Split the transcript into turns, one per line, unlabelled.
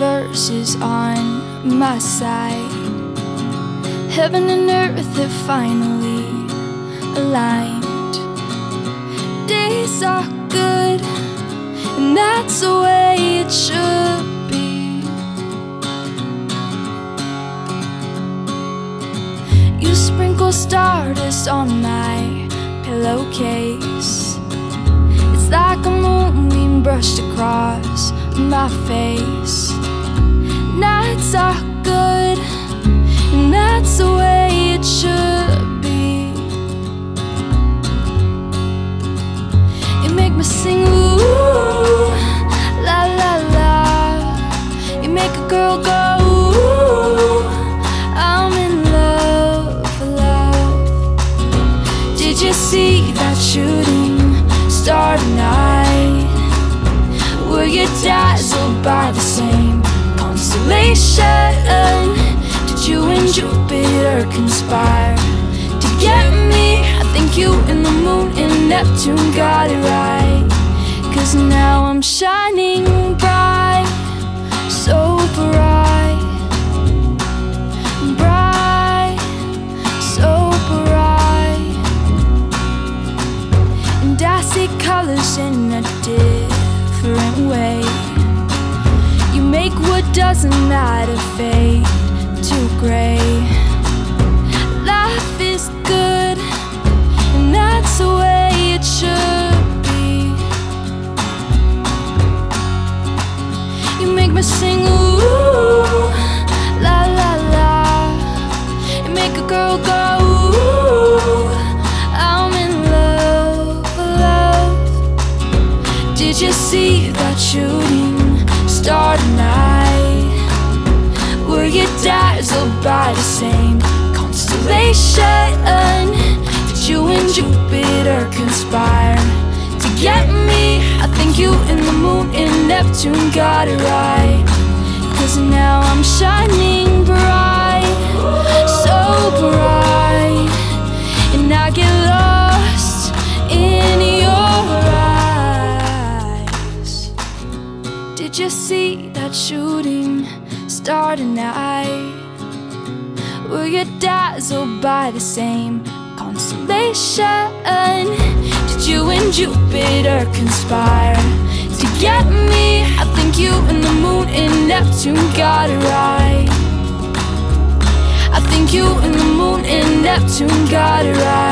universe is on my side. Heaven and earth have finally aligned. Days are good, and that's the way it should be. You sprinkle stardust on my pillowcase. It's like a moonbeam brushed across my face. Nights are good, Jupiter conspire to get me? I think you and the moon and Neptune got it right. Cause now I'm shining bright, so bright, bright, so bright. And I see colors in a different way. You make what doesn't matter fade to gray. Sing, ooh, la la la. You make a girl go, ooh, I'm in love, love. Did you see that shooting star tonight? Were you dazzled by the same constellation? Did you and Jupiter conspire to get me? I think you and the moon Neptune got it right. Cause now I'm shining bright, so bright. And I get lost in your eyes. Did you see that shooting star tonight? Were you dazzled by the same constellation? Did you and Jupiter conspire get me? I think you and the moon and Neptune got it right. I think you and the moon and Neptune got it right.